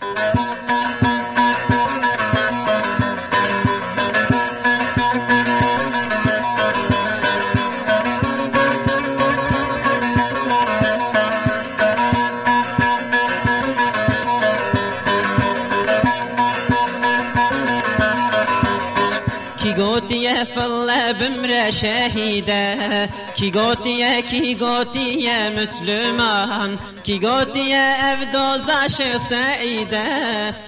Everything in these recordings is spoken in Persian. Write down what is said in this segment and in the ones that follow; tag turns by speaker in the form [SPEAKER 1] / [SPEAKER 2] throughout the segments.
[SPEAKER 1] Thank you. گوتیه فله بمره شهیده کی گوتیه کی گوتیه مسلمان کی گوتیه اف دوزاش سعیده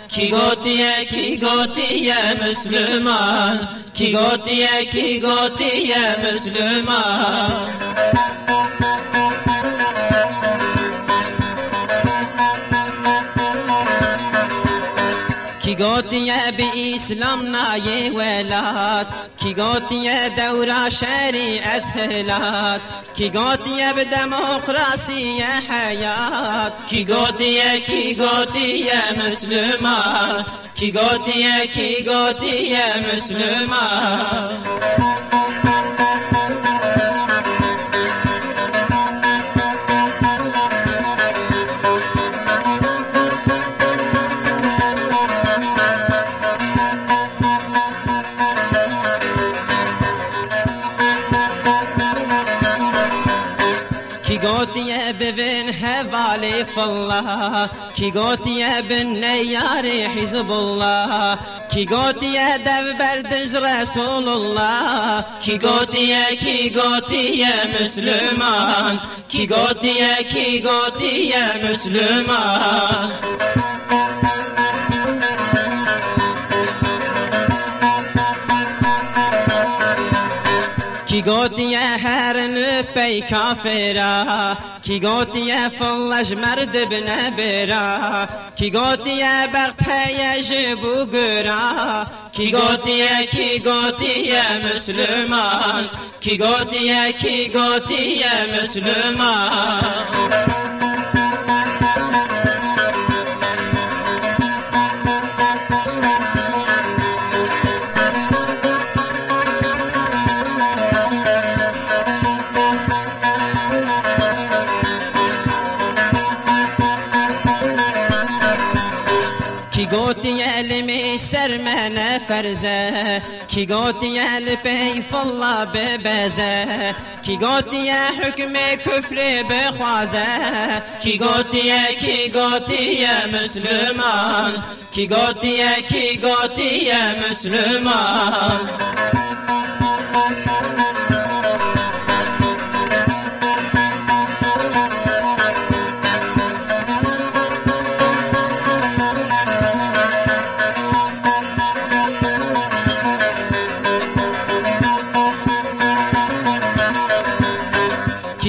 [SPEAKER 1] کی گوتیه کی گوتیه مسلمان کی گوتیه کی گوتیه مسلمان کی گوتیه به اسلام نای ولاد کی گوتیه دورا شریعت هلات کی گوتیه به دموکراسی حیات؟ کی گوتیه کی گوتیه مسلمان؟ کی گوتیه کی گوتیه مسلمان؟ کی گوتیه ببین حوالی فالله کی گوتیه بن نیار حزب الله کی گوتیه دو بردج رسول الله کی گوتیه کی گوتیه مسلمان کی گوتیه کی گوتیه مسلمان کی گوتیه هرن پی کافرا کی گوتیه فلش مرد بنه برا کی گوتیه بخت یجبو گرا کی گوتیه کی گوتیه مسلمان کی گوتیه کی گوتیه مسلمان گوتی علمی سر من فرزه؟ کی گوتی الپی فلا ببزه؟ کی گوتی حکم کفر بخوازه؟ کی گوتی کی گوتی مسلمان؟ کی گوتی کی گوتی مسلمان؟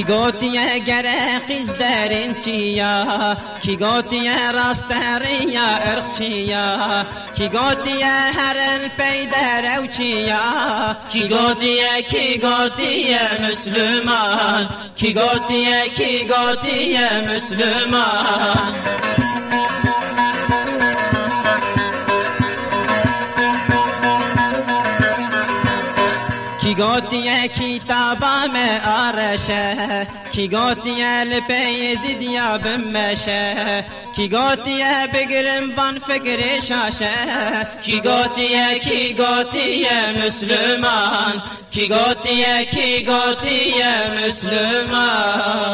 [SPEAKER 1] گوتیه گره قیز درین چیا؟ کی گوتیه راست ریا ارخ چیا؟ کی گوتیه هرن پیدر او چیا؟ کی گوتیه کی گوتیه مسلمان؟ کی گوتیه کی گوتیه مسلمان؟ کی گوتیه کتابا میں آرشه کی گوتیه لپی زیدیا بمشه کی گوتیه بگرم وان فکر شاشه کی گوتیه کی گوتیه مسلمان کی گوتیه کی گوتیه مسلمان